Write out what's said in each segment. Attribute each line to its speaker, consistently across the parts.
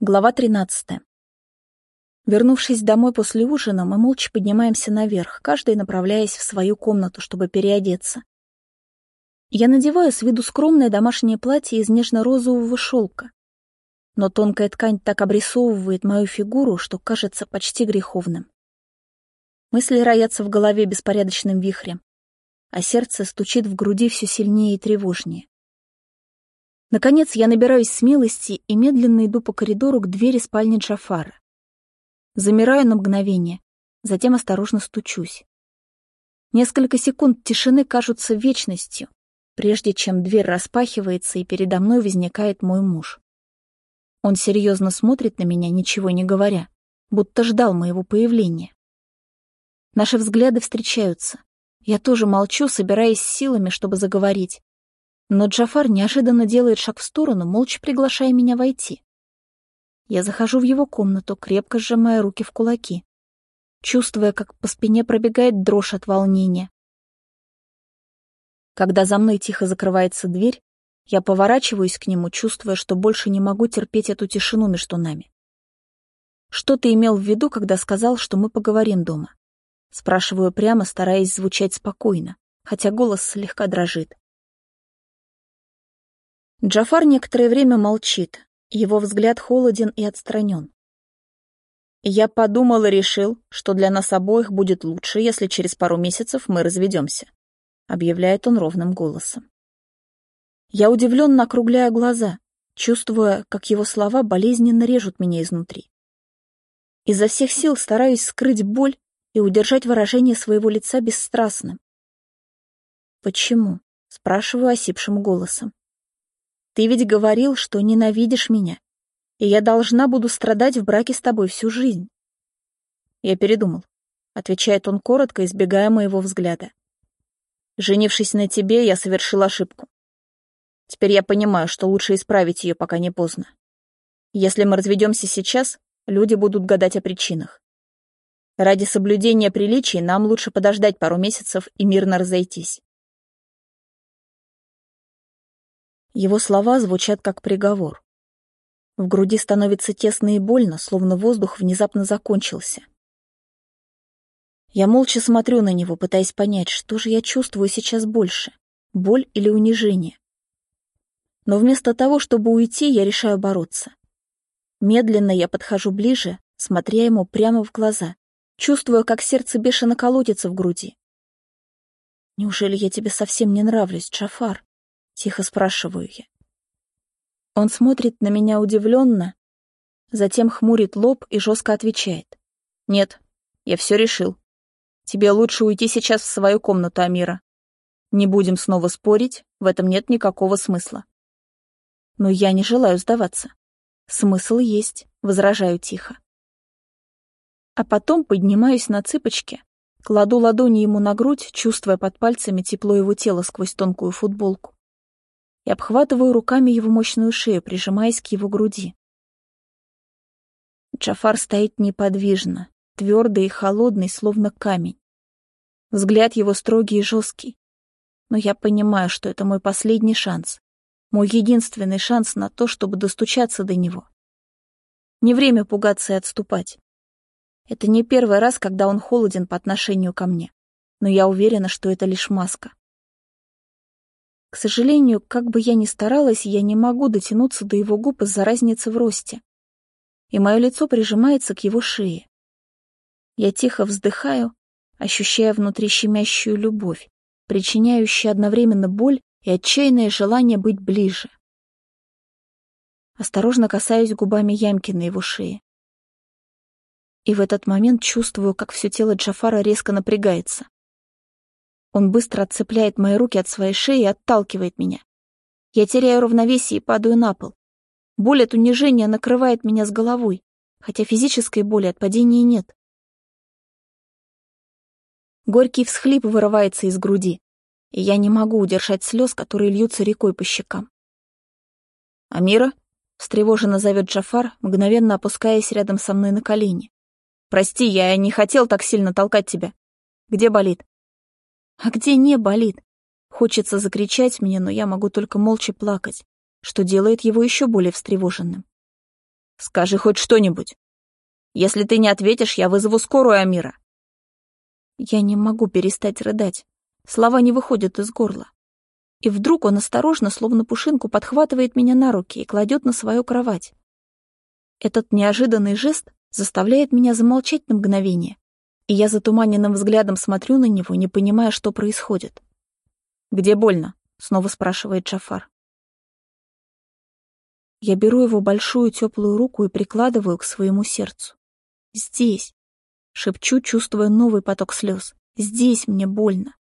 Speaker 1: Глава 13. Вернувшись домой после ужина, мы молча поднимаемся наверх, каждый направляясь в свою комнату, чтобы переодеться. Я надеваю с виду скромное домашнее платье из нежно-розового шелка. Но тонкая ткань так обрисовывает мою фигуру, что кажется почти греховным. Мысли роятся в голове беспорядочным вихрем, а сердце стучит в груди все сильнее и тревожнее. Наконец я набираюсь смелости и медленно иду по коридору к двери спальни Джафара. Замираю на мгновение, затем осторожно стучусь. Несколько секунд тишины кажутся вечностью, прежде чем дверь распахивается и передо мной возникает мой муж. Он серьезно смотрит на меня, ничего не говоря, будто ждал моего появления. Наши взгляды встречаются. Я тоже молчу, собираясь силами, чтобы заговорить, но Джафар неожиданно делает шаг в сторону, молча приглашая меня войти. Я захожу в его комнату, крепко сжимая руки в кулаки, чувствуя, как по спине пробегает дрожь от волнения. Когда за мной тихо закрывается дверь, я поворачиваюсь к нему, чувствуя, что больше не могу терпеть эту тишину между нами. «Что ты имел в виду, когда сказал, что мы поговорим дома?» Спрашиваю прямо, стараясь звучать спокойно, хотя голос слегка дрожит. Джафар некоторое время молчит, его взгляд холоден и отстранен. Я подумал и решил, что для нас обоих будет лучше, если через пару месяцев мы разведемся, объявляет он ровным голосом. Я удивленно округляю глаза, чувствуя, как его слова болезненно режут меня изнутри. Изо всех сил стараюсь скрыть боль и удержать выражение своего лица бесстрастным. «Почему?» — спрашиваю осипшим голосом. Ты ведь говорил, что ненавидишь меня, и я должна буду страдать в браке с тобой всю жизнь. Я передумал, отвечает он коротко, избегая моего взгляда. Женившись на тебе, я совершил ошибку. Теперь я понимаю, что лучше исправить ее, пока не поздно. Если мы разведемся сейчас, люди будут гадать о причинах. Ради соблюдения приличий нам лучше подождать пару месяцев и мирно разойтись. Его слова звучат как приговор. В груди становится тесно и больно, словно воздух внезапно закончился. Я молча смотрю на него, пытаясь понять, что же я чувствую сейчас больше — боль или унижение. Но вместо того, чтобы уйти, я решаю бороться. Медленно я подхожу ближе, смотря ему прямо в глаза, чувствуя, как сердце бешено колотится в груди. «Неужели я тебе совсем не нравлюсь, Джафар?» Тихо спрашиваю я. Он смотрит на меня удивленно, затем хмурит лоб и жестко отвечает. «Нет, я все решил. Тебе лучше уйти сейчас в свою комнату, Амира. Не будем снова спорить, в этом нет никакого смысла». Но я не желаю сдаваться. Смысл есть, возражаю тихо. А потом поднимаюсь на цыпочки, кладу ладони ему на грудь, чувствуя под пальцами тепло его тела сквозь тонкую футболку и обхватываю руками его мощную шею, прижимаясь к его груди. Джафар стоит неподвижно, твердый и холодный, словно камень. Взгляд его строгий и жесткий. Но я понимаю, что это мой последний шанс. Мой единственный шанс на то, чтобы достучаться до него. Не время пугаться и отступать. Это не первый раз, когда он холоден по отношению ко мне. Но я уверена, что это лишь маска. К сожалению, как бы я ни старалась, я не могу дотянуться до его губ из-за разницы в росте. И мое лицо прижимается к его шее. Я тихо вздыхаю, ощущая внутри щемящую любовь, причиняющую одновременно боль и отчаянное желание быть ближе. Осторожно касаюсь губами ямки на его шее. И в этот момент чувствую, как все тело Джафара резко напрягается. Он быстро отцепляет мои руки от своей шеи и отталкивает меня. Я теряю равновесие и падаю на пол. Боль от унижения накрывает меня с головой, хотя физической боли от падения нет. Горький всхлип вырывается из груди, и я не могу удержать слез, которые льются рекой по щекам. «Амира?» — встревоженно зовет Джафар, мгновенно опускаясь рядом со мной на колени. «Прости, я не хотел так сильно толкать тебя. Где болит?» А где не болит? Хочется закричать мне, но я могу только молча плакать, что делает его еще более встревоженным.
Speaker 2: Скажи хоть что-нибудь. Если ты не ответишь, я вызову скорую Амира.
Speaker 1: Я не могу перестать рыдать. Слова не выходят из горла. И вдруг он осторожно, словно пушинку, подхватывает меня на руки и кладет на свою кровать. Этот неожиданный жест заставляет меня замолчать на мгновение, и я затуманенным взглядом смотрю на него, не понимая, что происходит.
Speaker 2: «Где больно?» — снова спрашивает Джафар.
Speaker 1: Я беру его большую теплую руку и прикладываю к своему сердцу. «Здесь!» — шепчу, чувствуя новый поток слез. «Здесь мне больно!»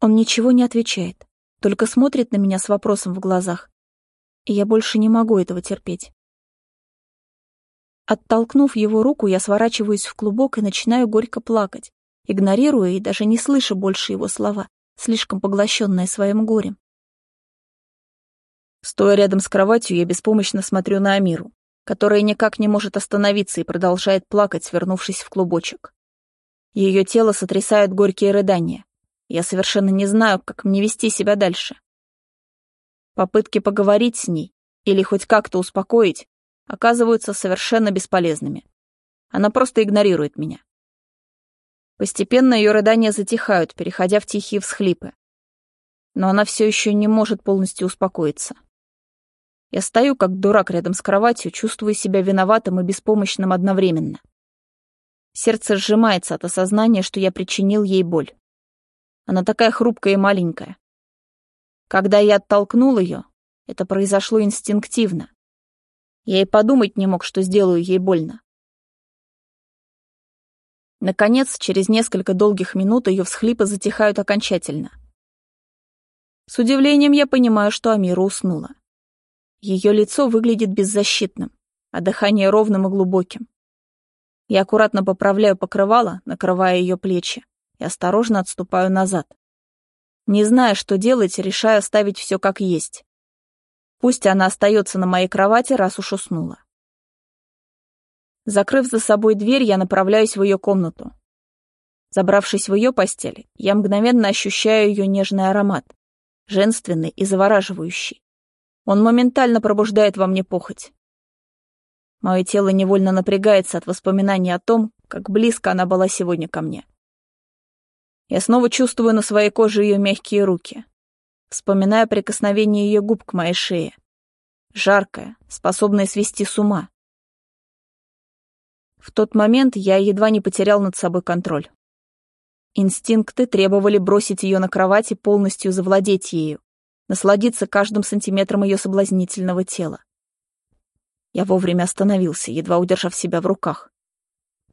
Speaker 1: Он ничего не отвечает, только смотрит на меня с вопросом в глазах. И я больше не могу этого терпеть. Оттолкнув его руку, я сворачиваюсь в клубок и начинаю горько плакать, игнорируя и даже не слыша больше его слова, слишком поглощенная своим горем.
Speaker 2: Стоя рядом с кроватью, я беспомощно смотрю на Амиру, которая никак не может остановиться и продолжает плакать, свернувшись в клубочек. Ее тело сотрясает горькие рыдания. Я совершенно не знаю, как мне вести себя дальше. Попытки поговорить с ней или хоть как-то успокоить оказываются совершенно бесполезными. Она просто игнорирует меня. Постепенно ее рыдания затихают, переходя в тихие всхлипы. Но она все еще не может полностью успокоиться. Я стою, как дурак рядом с кроватью, чувствуя себя виноватым и беспомощным одновременно. Сердце сжимается от осознания, что я причинил ей боль. Она такая хрупкая и маленькая. Когда я оттолкнул ее, это произошло инстинктивно. Я и подумать не мог, что сделаю ей больно. Наконец, через несколько долгих минут ее всхлипы затихают окончательно. С удивлением я понимаю, что Амира уснула. Ее лицо выглядит беззащитным, а дыхание ровным и глубоким. Я аккуратно поправляю покрывало, накрывая ее плечи, и осторожно отступаю назад. Не зная, что делать, решаю оставить все как есть. Пусть она остается на моей кровати, раз уж уснула. Закрыв за собой дверь, я направляюсь в ее комнату. Забравшись в ее постель, я мгновенно ощущаю ее нежный аромат, женственный и завораживающий. Он моментально пробуждает во мне похоть. Мое тело невольно напрягается от воспоминаний о том, как близко она была сегодня ко мне. Я снова чувствую на своей коже ее мягкие руки, вспоминая прикосновение ее губ к моей шее. Жаркое, способное свести с ума. В тот момент я едва не потерял над собой контроль. Инстинкты требовали бросить ее на кровать и полностью завладеть ею, насладиться каждым сантиметром ее соблазнительного тела. Я вовремя остановился, едва удержав себя в руках.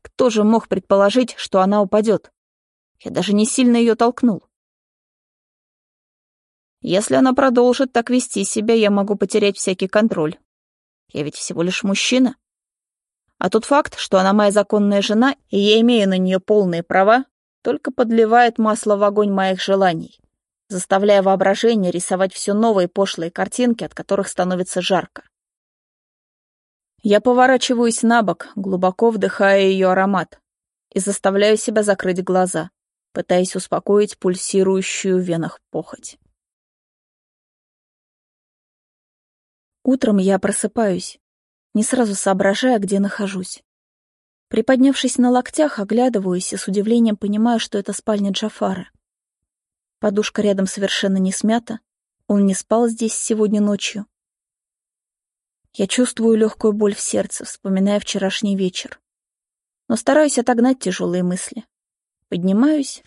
Speaker 2: Кто же мог предположить, что она упадет? Я даже не сильно ее толкнул. Если она продолжит так вести себя, я могу потерять всякий контроль. Я ведь всего лишь мужчина. А тот факт, что она моя законная жена, и я имею на нее полные права, только подливает масло в огонь моих желаний, заставляя воображение рисовать все новые пошлые картинки, от которых становится жарко. Я поворачиваюсь на бок, глубоко вдыхая ее аромат, и заставляю себя закрыть глаза, пытаясь успокоить пульсирующую в венах похоть. Утром я просыпаюсь, не сразу соображая, где нахожусь. Приподнявшись на локтях, оглядываюсь и с удивлением понимаю, что это спальня Джафара. Подушка рядом совершенно не смята, он не спал здесь сегодня ночью. Я чувствую легкую боль в сердце, вспоминая вчерашний вечер. Но стараюсь отогнать тяжелые мысли. Поднимаюсь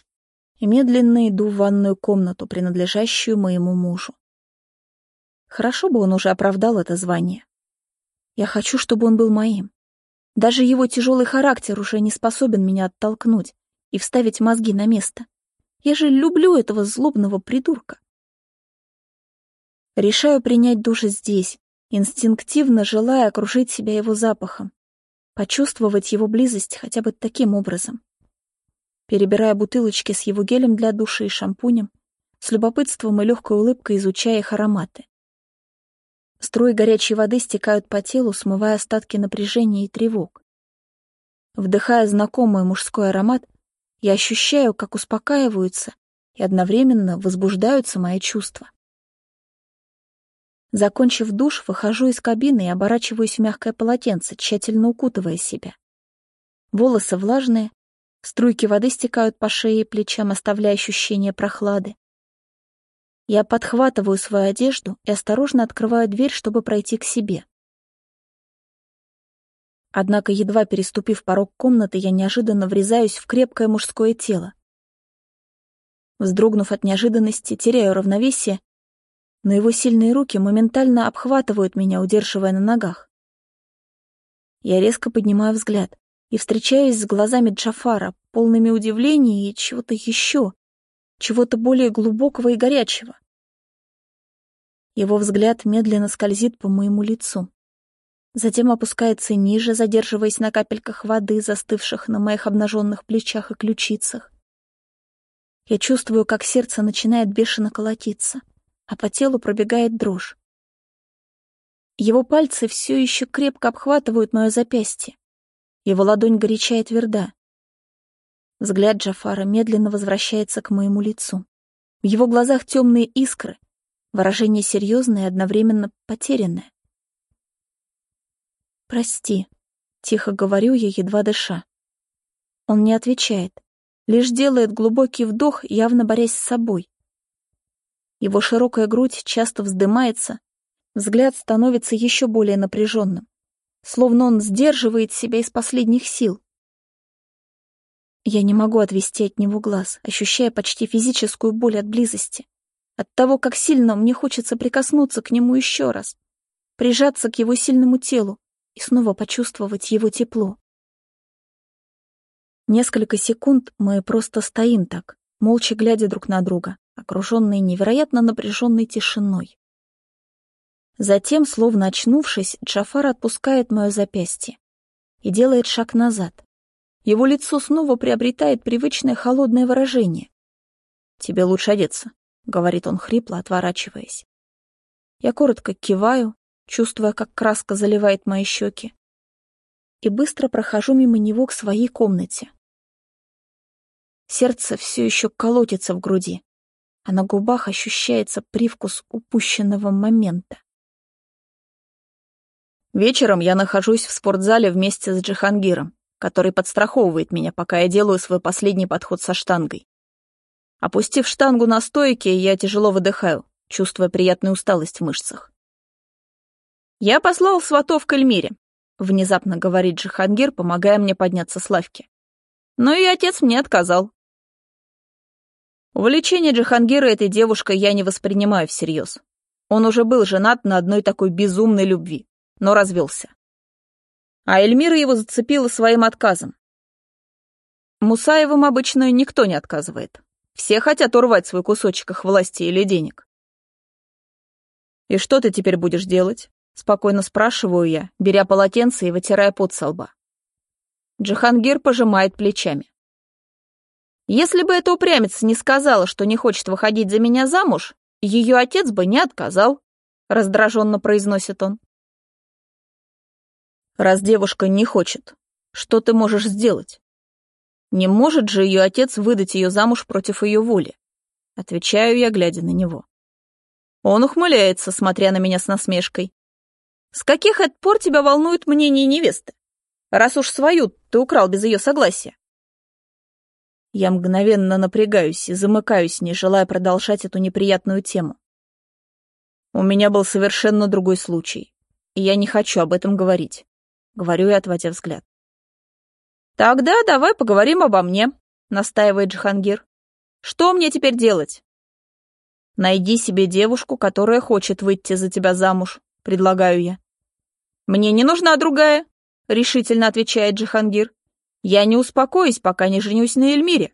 Speaker 2: и медленно иду в ванную комнату, принадлежащую моему мужу. Хорошо бы он уже оправдал это звание. Я хочу, чтобы он был моим. Даже его тяжелый характер уже не способен меня оттолкнуть и вставить мозги на место. Я же люблю этого злобного придурка. Решаю принять душ здесь, инстинктивно желая окружить себя его запахом, почувствовать его близость хотя бы таким образом. Перебирая бутылочки с его гелем для душа и шампунем, с любопытством и легкой улыбкой изучая их ароматы. Струи горячей воды стекают по телу, смывая остатки напряжения и тревог. Вдыхая знакомый мужской аромат, я ощущаю, как успокаиваются и одновременно возбуждаются мои чувства.
Speaker 1: Закончив душ, выхожу из кабины и оборачиваюсь в мягкое полотенце, тщательно укутывая себя. Волосы влажные, струйки воды стекают по шее и плечам, оставляя ощущение прохлады. Я подхватываю свою одежду и осторожно открываю дверь, чтобы пройти к себе. Однако, едва переступив порог комнаты, я неожиданно врезаюсь в крепкое мужское тело. Вздрогнув от неожиданности, теряю равновесие, но его сильные руки моментально обхватывают меня, удерживая на ногах. Я резко поднимаю взгляд и встречаюсь с глазами Джафара, полными удивления и чего-то еще, чего-то более глубокого и горячего. Его взгляд медленно скользит по моему лицу. Затем опускается ниже, задерживаясь на капельках воды, застывших на моих обнаженных плечах и ключицах. Я чувствую, как сердце начинает бешено колотиться, а по телу пробегает дрожь. Его пальцы все еще крепко обхватывают мое запястье. Его ладонь горячая и тверда. Взгляд Джафара медленно возвращается к моему лицу. В его глазах темные искры, выражение серьезное и одновременно потерянное. «Прости», — тихо говорю я, едва дыша. Он не отвечает, лишь делает глубокий вдох, явно борясь с собой. Его широкая грудь часто вздымается, взгляд становится еще более напряженным, словно он сдерживает себя из последних сил. Я не могу отвести от него глаз, ощущая почти физическую боль от близости. От того, как сильно мне хочется прикоснуться к нему еще раз, прижаться к его сильному телу и снова почувствовать его тепло. Несколько секунд мы просто стоим так, молча глядя друг на друга, окруженные невероятно напряженной тишиной. Затем, словно очнувшись, Джафар отпускает мое запястье и делает шаг назад. Его лицо снова приобретает привычное холодное выражение. «Тебе лучше одеться», — говорит он хрипло, отворачиваясь. Я коротко киваю, чувствуя, как краска заливает мои щеки, и быстро прохожу мимо него к своей комнате. Сердце все еще колотится в груди, а на губах ощущается привкус упущенного момента. Вечером я нахожусь в спортзале вместе с Джихангиром который подстраховывает меня, пока я делаю свой последний подход со штангой. Опустив штангу на стойке, я тяжело выдыхаю, чувствуя приятную усталость в мышцах. «Я послал сватов к Эльмире», — внезапно говорит Джихангир, помогая мне подняться с лавки. Но и отец мне отказал. Увлечение Джихангира этой девушкой я не воспринимаю всерьез. Он уже был женат на одной такой безумной любви, но развелся а Эльмира его зацепила своим отказом. Мусаевым обычно никто не отказывает. Все хотят урвать свой кусочек их власти или денег. «И что ты теперь будешь делать?» — спокойно спрашиваю я, беря полотенце и вытирая пот со лба. Джихангир пожимает плечами. «Если бы эта упрямица не сказала, что не хочет выходить за меня замуж, ее отец бы не отказал», — раздраженно произносит он. Раз девушка не хочет, что ты можешь сделать? Не может же ее отец выдать ее замуж против ее воли. Отвечаю я, глядя на него. Он ухмыляется, смотря на меня с насмешкой. С каких это пор тебя волнует мнение невесты? Раз уж свою ты украл без ее согласия. Я мгновенно напрягаюсь и замыкаюсь, не желая продолжать эту неприятную тему. У меня был совершенно другой случай, и я не хочу об этом говорить говорю я, отводя взгляд. «Тогда давай поговорим обо мне», — настаивает Джихангир. «Что мне теперь делать?» «Найди себе девушку, которая хочет выйти за тебя замуж», — предлагаю я. «Мне не нужна другая», — решительно отвечает Джихангир. «Я не успокоюсь, пока не женюсь на Эльмире».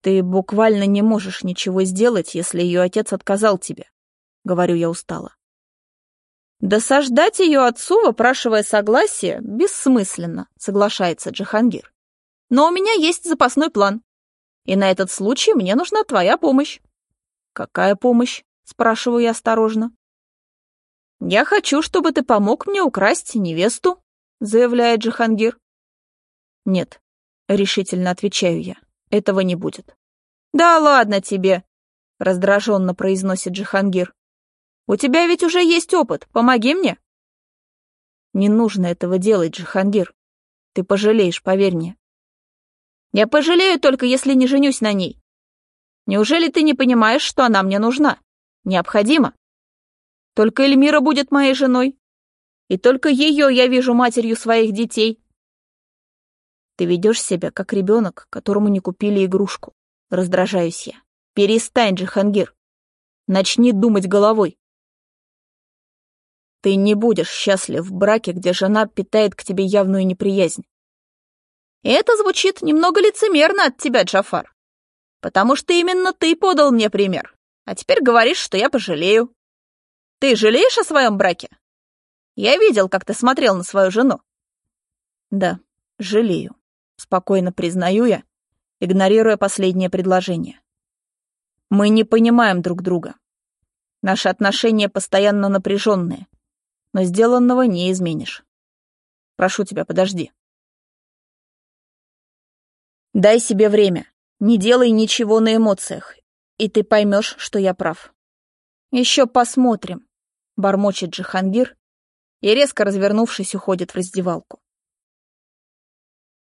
Speaker 1: «Ты буквально не можешь ничего сделать, если ее отец отказал тебе», — говорю я устало. Досаждать ее отцу, выпрашивая согласие, бессмысленно, соглашается Джихангир. Но у меня есть запасной план. И на этот случай мне нужна твоя помощь. Какая помощь? Спрашиваю я осторожно. Я хочу, чтобы ты помог мне украсть невесту, заявляет Джихангир. Нет, решительно отвечаю я. Этого не будет. Да ладно тебе, раздраженно произносит Джихангир.
Speaker 2: У тебя ведь уже есть опыт, помоги мне. Не нужно этого делать, Джихангир. Ты пожалеешь, поверь мне. Я пожалею только, если не женюсь на ней. Неужели ты не понимаешь, что она мне нужна? Необходима. Только Эльмира будет моей женой. И только ее я вижу матерью своих детей. Ты ведешь себя, как ребенок, которому не купили игрушку. Раздражаюсь я. Перестань, Джихангир. Начни думать головой. Ты не будешь счастлив в браке, где жена питает к тебе явную неприязнь. Это звучит немного лицемерно от тебя, Джафар. Потому что именно ты подал мне пример. А теперь говоришь, что я пожалею. Ты жалеешь о своем браке? Я видел, как ты смотрел на свою жену. Да, жалею. Спокойно признаю я, игнорируя последнее предложение. Мы не понимаем друг друга. Наши отношения постоянно напряженные, но сделанного не изменишь. Прошу тебя, подожди. Дай себе время, не делай ничего на эмоциях, и ты поймешь, что я прав. Еще посмотрим, бормочет Джихангир и, резко развернувшись, уходит в раздевалку.